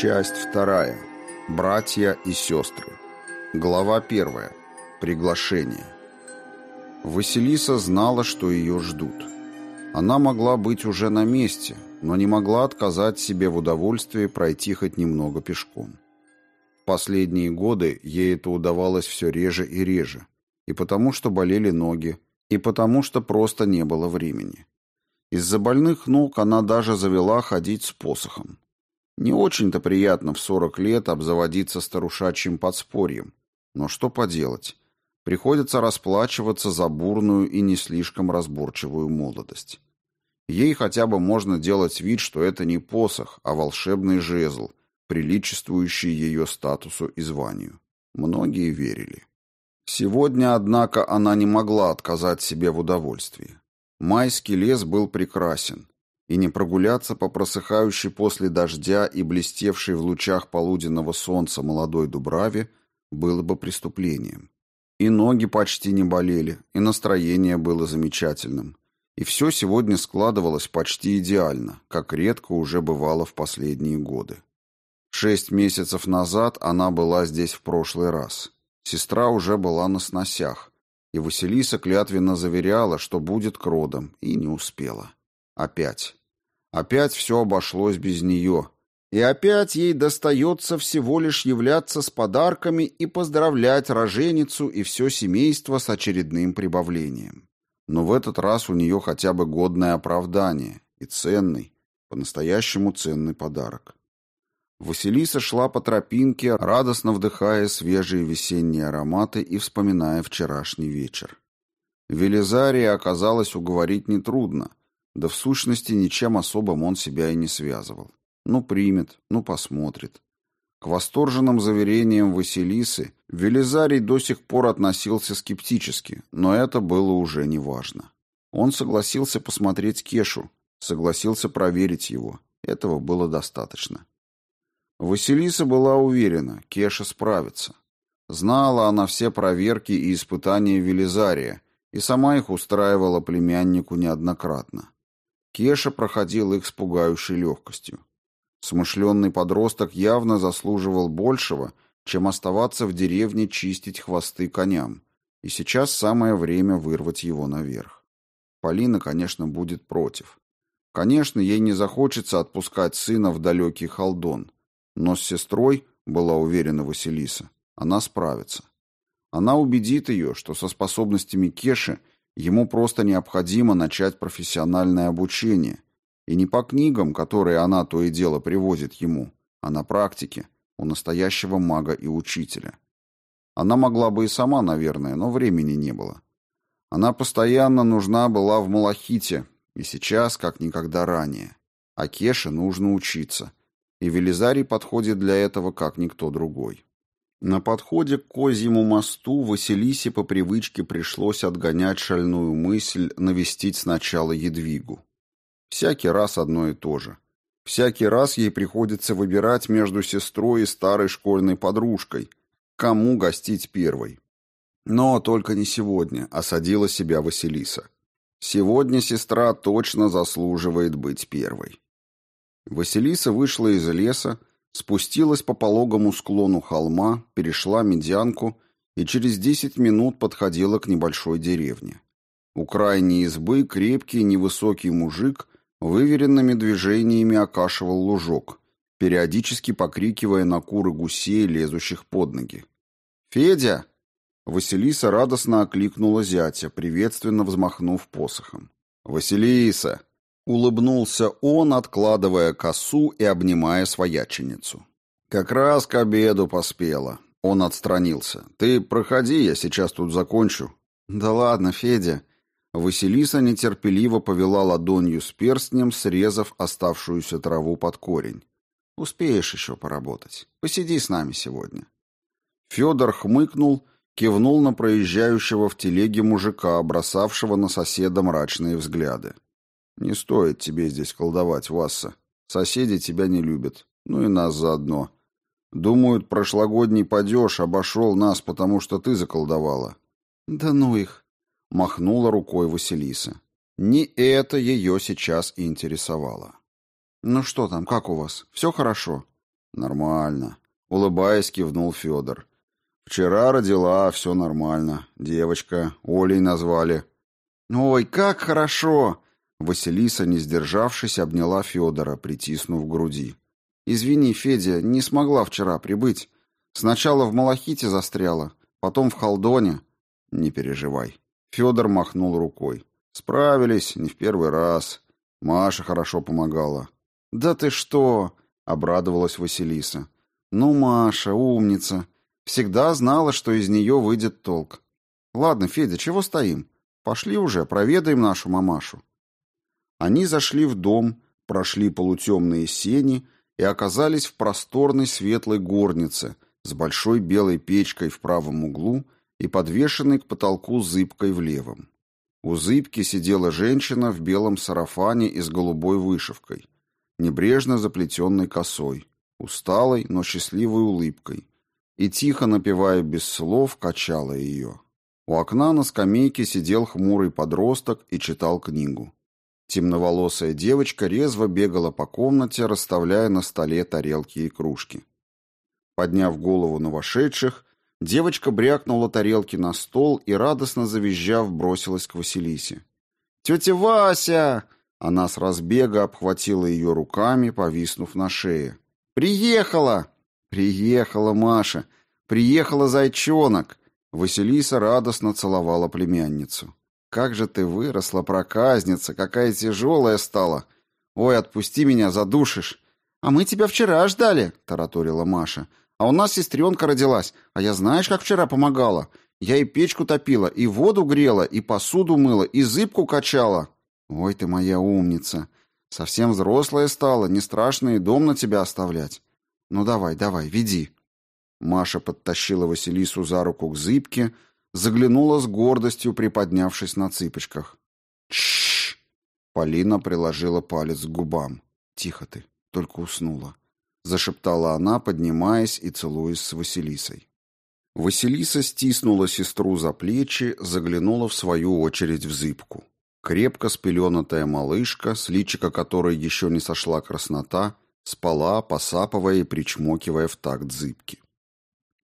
Часть вторая. Братья и сестры. Глава первая. Приглашение. Василиса знала, что ее ждут. Она могла быть уже на месте, но не могла отказать себе в удовольствии пройти хоть немного пешком. В последние годы ей это удавалось все реже и реже, и потому что болели ноги, и потому что просто не было времени. Из-за больных ног она даже завела ходить с посохом. Не очень-то приятно в 40 лет обзаводиться старушачьим подспорьем. Но что поделать? Приходится расплачиваться за бурную и не слишком разборчивую молодость. Ей хотя бы можно делать вид, что это не посох, а волшебный жезл, приличествующий ее статусу и званию. Многие верили. Сегодня, однако, она не могла отказать себе в удовольствии. Майский лес был прекрасен, и не прогуляться по просыхающей после дождя и блестевшей в лучах полуденного солнца молодой дубраве было бы преступлением. И ноги почти не болели, и настроение было замечательным. И все сегодня складывалось почти идеально, как редко уже бывало в последние годы. Шесть месяцев назад она была здесь в прошлый раз. Сестра уже была на сносях, и Василиса клятвенно заверяла, что будет к родам, и не успела. Опять. Опять все обошлось без нее. И опять ей достается всего лишь являться с подарками и поздравлять роженицу и все семейство с очередным прибавлением. Но в этот раз у нее хотя бы годное оправдание и ценный, по-настоящему ценный подарок. Василиса шла по тропинке, радостно вдыхая свежие весенние ароматы и вспоминая вчерашний вечер. Велизария оказалось уговорить нетрудно, да в сущности ничем особым он себя и не связывал. Ну, примет, ну, посмотрит. К восторженным заверениям Василисы Велизарий до сих пор относился скептически, но это было уже неважно. Он согласился посмотреть Кешу, согласился проверить его. Этого было достаточно. Василиса была уверена, Кеша справится. Знала она все проверки и испытания Велизария, и сама их устраивала племяннику неоднократно. Кеша проходил их с пугающей легкостью. Смышленный подросток явно заслуживал большего, чем оставаться в деревне чистить хвосты коням, и сейчас самое время вырвать его наверх. Полина, конечно, будет против. Конечно, ей не захочется отпускать сына в далекий халдон, но с сестрой, была уверена Василиса, она справится. Она убедит ее, что со способностями Кеши Ему просто необходимо начать профессиональное обучение. И не по книгам, которые она то и дело привозит ему, а на практике, у настоящего мага и учителя. Она могла бы и сама, наверное, но времени не было. Она постоянно нужна была в Малахите, и сейчас, как никогда ранее. А Кеше нужно учиться, и Велизарий подходит для этого, как никто другой. На подходе к Козьему мосту Василисе по привычке пришлось отгонять шальную мысль навестить сначала Едвигу. Всякий раз одно и то же. Всякий раз ей приходится выбирать между сестрой и старой школьной подружкой, кому гостить первой. Но только не сегодня, осадила себя Василиса. Сегодня сестра точно заслуживает быть первой. Василиса вышла из леса, спустилась по пологому склону холма, перешла медянку и через десять минут подходила к небольшой деревне. У крайней избы крепкий невысокий мужик выверенными движениями окашивал лужок, периодически покрикивая на куры гусей, лезущих под ноги. «Федя!» Василиса радостно окликнула зятя, приветственно взмахнув посохом. «Василиса!» Улыбнулся он, откладывая косу и обнимая свояченицу. «Как раз к обеду поспела». Он отстранился. «Ты проходи, я сейчас тут закончу». «Да ладно, Федя». Василиса нетерпеливо повела ладонью с перстнем, срезав оставшуюся траву под корень. «Успеешь еще поработать. Посиди с нами сегодня». Федор хмыкнул, кивнул на проезжающего в телеге мужика, бросавшего на соседа мрачные взгляды. Не стоит тебе здесь колдовать, Васса. Соседи тебя не любят. Ну и нас заодно. Думают, прошлогодний падеж обошел нас, потому что ты заколдовала. Да ну их. Махнула рукой Василиса. Не это ее сейчас интересовало. Ну что там, как у вас? Все хорошо? Нормально. Улыбаясь, кивнул Федор. Вчера родила, все нормально. Девочка, Олей назвали. Ой, как хорошо! Василиса, не сдержавшись, обняла Федора, притиснув груди. «Извини, Федя, не смогла вчера прибыть. Сначала в Малахите застряла, потом в Халдоне». «Не переживай». Федор махнул рукой. «Справились, не в первый раз. Маша хорошо помогала». «Да ты что!» — обрадовалась Василиса. «Ну, Маша, умница. Всегда знала, что из нее выйдет толк. Ладно, Федя, чего стоим? Пошли уже, проведаем нашу мамашу». Они зашли в дом, прошли полутемные сени и оказались в просторной светлой горнице с большой белой печкой в правом углу и подвешенной к потолку зыбкой в левом. У зыбки сидела женщина в белом сарафане и с голубой вышивкой, небрежно заплетенной косой, усталой, но счастливой улыбкой, и, тихо напевая без слов, качала ее. У окна на скамейке сидел хмурый подросток и читал книгу. Темноволосая девочка резво бегала по комнате, расставляя на столе тарелки и кружки. Подняв голову на вошедших, девочка брякнула тарелки на стол и, радостно завизжав, бросилась к Василисе. «Тетя Вася!» Она с разбега обхватила ее руками, повиснув на шее. «Приехала!» «Приехала Маша! Приехала зайчонок!» Василиса радостно целовала племянницу. Как же ты выросла, проказница, какая тяжелая стала. Ой, отпусти меня, задушишь. А мы тебя вчера ждали, тараторила Маша. А у нас сестренка родилась, а я знаешь, как вчера помогала? Я и печку топила, и воду грела, и посуду мыла, и зыбку качала. Ой, ты моя умница. Совсем взрослая стала, не страшно и дом на тебя оставлять. Ну давай, давай, веди. Маша подтащила Василису за руку к зыбке, заглянула с гордостью, приподнявшись на цыпочках. Чш! Полина приложила палец к губам. Тихо ты, только уснула, зашептала она, поднимаясь и целуясь с Василисой. Василиса стиснула сестру за плечи, заглянула в свою очередь в зыбку. Крепко спеленатая малышка, с личика которой еще не сошла краснота, спала, посапывая и причмокивая в такт зыбки.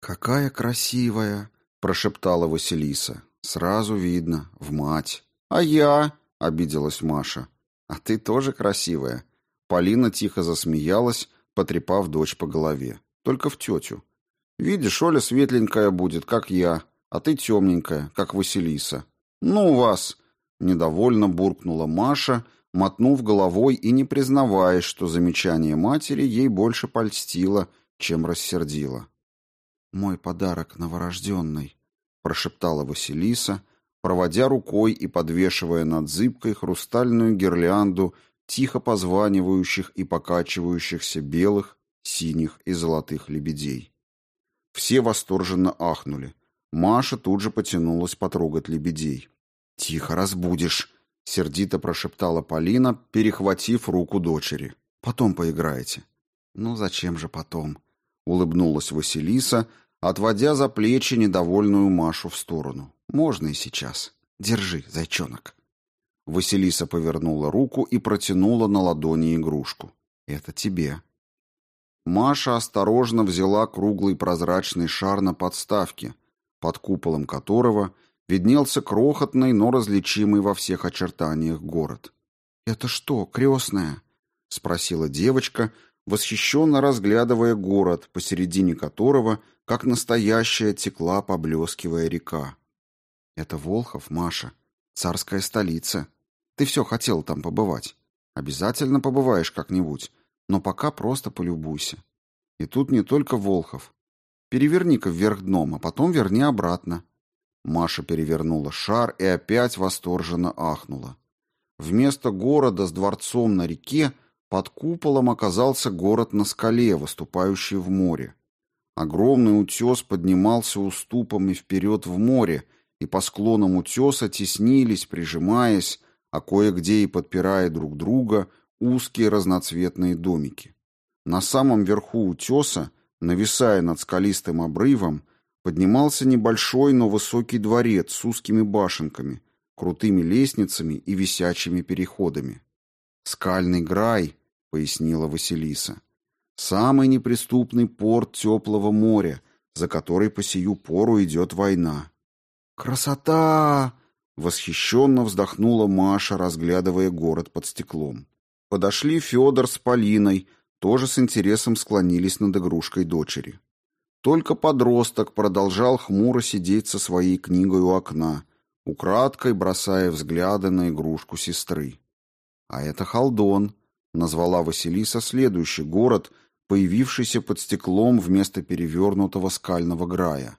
«Какая красивая!» Прошептала Василиса. Сразу видно, в мать. А я, обиделась Маша. А ты тоже красивая. Полина тихо засмеялась, потрепав дочь по голове. Только в тетю. Видишь, Оля светленькая будет, как я, а ты темненькая, как Василиса. Ну вас, недовольно буркнула Маша, мотнув головой и не признаваясь, что замечание матери ей больше польстило, чем рассердило. «Мой подарок новорожденный», — прошептала Василиса, проводя рукой и подвешивая над зыбкой хрустальную гирлянду тихо позванивающих и покачивающихся белых, синих и золотых лебедей. Все восторженно ахнули. Маша тут же потянулась потрогать лебедей. «Тихо, разбудишь», — сердито прошептала Полина, перехватив руку дочери. «Потом поиграете». «Ну зачем же потом?» — улыбнулась Василиса, отводя за плечи недовольную Машу в сторону. «Можно и сейчас. Держи, зайчонок». Василиса повернула руку и протянула на ладони игрушку. «Это тебе». Маша осторожно взяла круглый прозрачный шар на подставке, под куполом которого виднелся крохотный, но различимый во всех очертаниях город. «Это что, крестная?» — спросила девочка, восхищенно разглядывая город, посередине которого — как настоящая текла, поблескивая река. Это Волхов, Маша, царская столица. Ты все хотел там побывать. Обязательно побываешь как-нибудь, но пока просто полюбуйся. И тут не только Волхов. Переверни-ка вверх дном, а потом верни обратно. Маша перевернула шар и опять восторженно ахнула. Вместо города с дворцом на реке под куполом оказался город на скале, выступающий в море. Огромный утес поднимался уступами вперед в море, и по склонам утеса теснились, прижимаясь, а кое-где и подпирая друг друга, узкие разноцветные домики. На самом верху утеса, нависая над скалистым обрывом, поднимался небольшой, но высокий дворец с узкими башенками, крутыми лестницами и висячими переходами. «Скальный грай», — пояснила Василиса. Самый неприступный порт теплого моря, за который по сию пору идет война. «Красота!» — восхищенно вздохнула Маша, разглядывая город под стеклом. Подошли Федор с Полиной, тоже с интересом склонились над игрушкой дочери. Только подросток продолжал хмуро сидеть со своей книгой у окна, украдкой бросая взгляды на игрушку сестры. «А это Халдон», — назвала Василиса следующий город, появившийся под стеклом вместо перевернутого скального грая.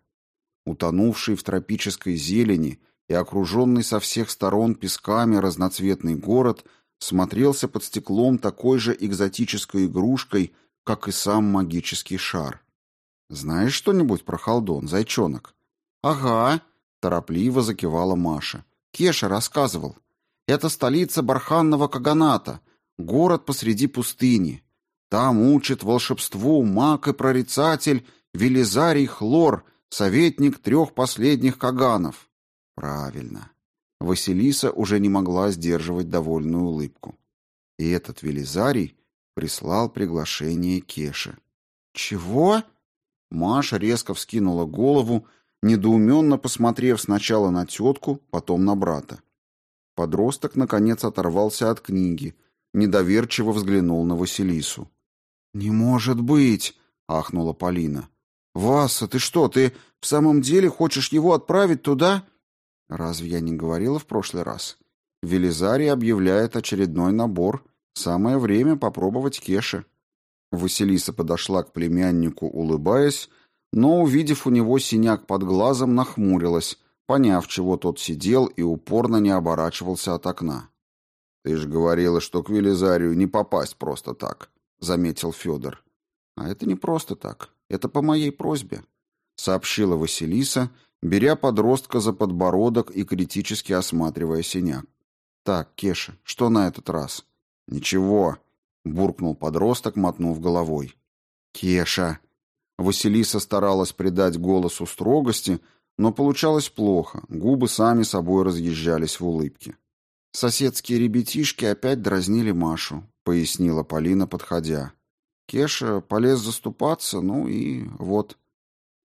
Утонувший в тропической зелени и окруженный со всех сторон песками разноцветный город смотрелся под стеклом такой же экзотической игрушкой, как и сам магический шар. «Знаешь что-нибудь про Халдон, зайчонок?» «Ага», — торопливо закивала Маша. «Кеша рассказывал. Это столица Барханного Каганата, город посреди пустыни. Там учат волшебству маг и прорицатель Велизарий Хлор, советник трех последних Каганов». «Правильно». Василиса уже не могла сдерживать довольную улыбку. И этот Велизарий прислал приглашение Кеше. «Чего?» Маша резко вскинула голову, недоуменно посмотрев сначала на тетку, потом на брата. Подросток, наконец, оторвался от книги, недоверчиво взглянул на Василису. «Не может быть!» — ахнула Полина. «Васа, ты что, ты в самом деле хочешь его отправить туда?» «Разве я не говорила в прошлый раз?» Велизарий объявляет очередной набор. Самое время попробовать кеши. Василиса подошла к племяннику, улыбаясь, но, увидев у него синяк под глазом, нахмурилась, поняв, чего тот сидел и упорно не оборачивался от окна. «Ты же говорила, что к Велизарию не попасть просто так», — заметил Федор. «А это не просто так. Это по моей просьбе», — сообщила Василиса, беря подростка за подбородок и критически осматривая синяк. «Так, Кеша, что на этот раз?» «Ничего», — буркнул подросток, мотнув головой. «Кеша!» Василиса старалась придать голосу строгости, но получалось плохо, губы сами собой разъезжались в улыбке. «Соседские ребятишки опять дразнили Машу», — пояснила Полина, подходя. Кеша полез заступаться, ну и вот.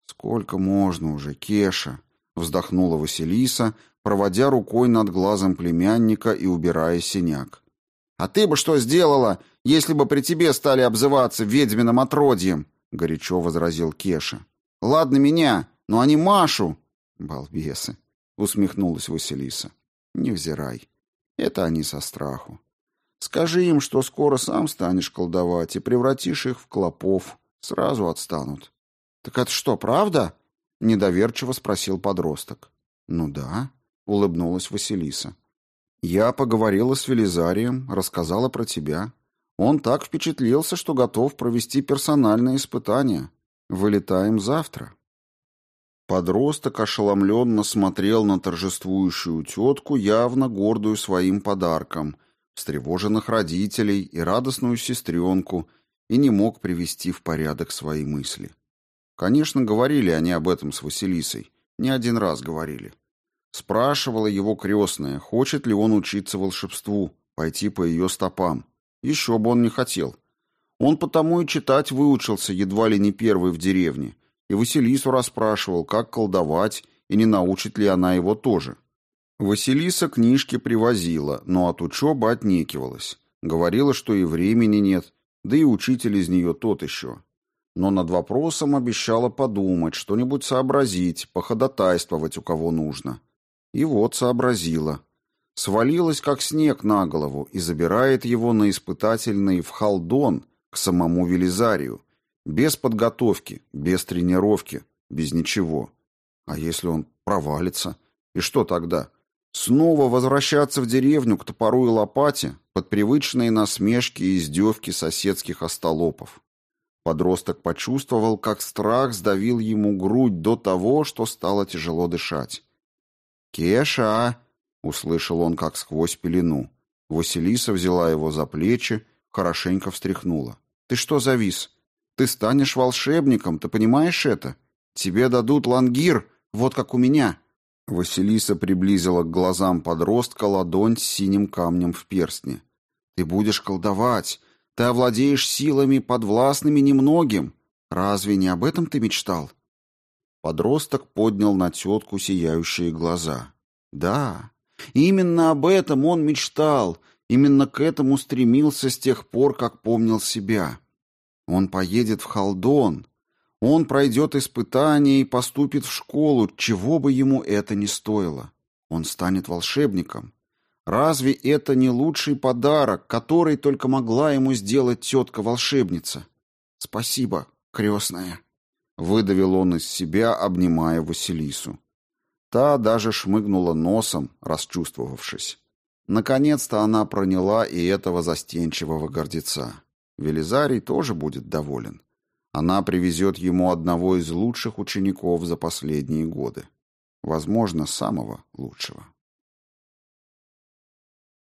«Сколько можно уже, Кеша?» — вздохнула Василиса, проводя рукой над глазом племянника и убирая синяк. «А ты бы что сделала, если бы при тебе стали обзываться ведьминым отродьем?» — горячо возразил Кеша. «Ладно меня, но они Машу!» «Балбесы!» — усмехнулась Василиса. «Невзирай. Это они со страху. Скажи им, что скоро сам станешь колдовать и превратишь их в клопов. Сразу отстанут». «Так это что, правда?» — недоверчиво спросил подросток. «Ну да», — улыбнулась Василиса. «Я поговорила с Велизарием, рассказала про тебя. Он так впечатлился, что готов провести персональное испытание. Вылетаем завтра». Подросток ошеломленно смотрел на торжествующую тетку, явно гордую своим подарком, встревоженных родителей и радостную сестренку, и не мог привести в порядок свои мысли. Конечно, говорили они об этом с Василисой, не один раз говорили. Спрашивала его крестная, хочет ли он учиться волшебству, пойти по ее стопам. Еще бы он не хотел. Он потому и читать выучился едва ли не первый в деревне, и Василису расспрашивал, как колдовать, и не научит ли она его тоже. Василиса книжки привозила, но от учебы отнекивалась. Говорила, что и времени нет, да и учитель из нее тот еще. Но над вопросом обещала подумать, что-нибудь сообразить, походатайствовать у кого нужно. И вот сообразила. Свалилась, как снег на голову, и забирает его на испытательный в Халдон к самому Велизарию, без подготовки, без тренировки, без ничего. А если он провалится? И что тогда? Снова возвращаться в деревню к топору и лопате под привычные насмешки и издевки соседских остолопов. Подросток почувствовал, как страх сдавил ему грудь до того, что стало тяжело дышать. «Кеша!» — услышал он, как сквозь пелену. Василиса взяла его за плечи, хорошенько встряхнула. «Ты что завис? Ты станешь волшебником, ты понимаешь это? Тебе дадут лангир, вот как у меня». Василиса приблизила к глазам подростка ладонь с синим камнем в перстне. «Ты будешь колдовать, Ты овладеешь силами, подвластными немногим. Разве не об этом ты мечтал?» Подросток поднял на тетку сияющие глаза. «Да, именно об этом он мечтал, именно к этому стремился с тех пор, как помнил себя. Он поедет в Халдон, он пройдет испытание и поступит в школу, чего бы ему это ни стоило. Он станет волшебником. Разве это не лучший подарок, который только могла ему сделать тетка-волшебница? Спасибо, крестная. Выдавил он из себя, обнимая Василису. Та даже шмыгнула носом, расчувствовавшись. Наконец-то она проняла и этого застенчивого гордеца. Велизарий тоже будет доволен. Она привезет ему одного из лучших учеников за последние годы. Возможно, самого лучшего.